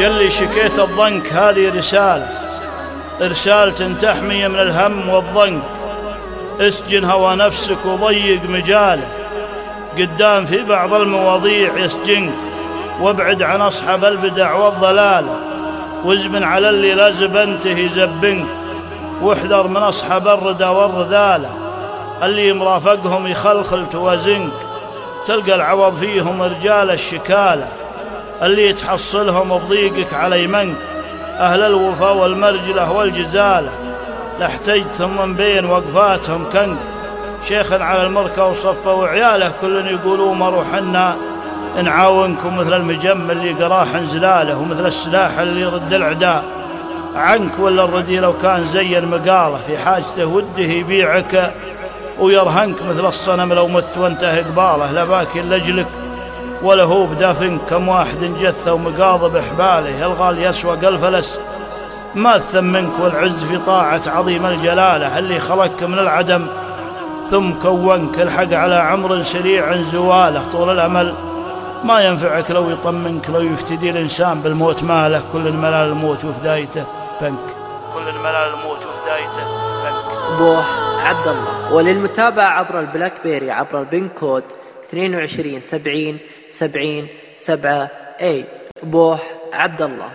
يلي شكيت الضنك هذه رسالة. إرسالة تحمي من الهم والضنك. اسجن هوى نفسك وضيق مجاله. قدام في بعض المواضيع يسجنك. وابعد عن أصحاب البدع والضلالة. وازمن على اللي لا زبنته يزبنك. واحذر من أصحاب الردى والرذالة. اللي مرافقهم يخلخل توازنك. تلقى العوض فيهم رجال الشكالة. اللي تحصلهم بضيقك على يمنك. أهل الوفا والمرجلة والجزالة لاحتجت من بين وقفاتهم كنك. شيخ على المركة وصفة وعياله كل يقولوا ما روحنا نعاونكم مثل المجم اللي قراح انزلاله ومثل السلاح اللي يرد العداء عنك ولا الردي لو كان زي المقالة في حاجته وده يبيعك. ويرهنك مثل الصنم لو مت وانتهى قباله لا لجلك ولا هو بدافنك كم واحد جثة ومقاضب حباله الغال يسوى الفلس ما ثمنك والعز في طاعة عظيم الجلالة اللي خلقك من العدم؟ ثم كونك الحق على عمر سريع زواله طول الأمل. ما ينفعك لو يطمنك لو يفتدي الإنسان بالموت ماله كل الملال الموت وفدايته بنك. كل الملال الموت وفدايته بنك. بوح عبد الله. وللمتابعة عبر البلاك بيري عبر البن كود 22 70 70 7 8 بوح عبد الله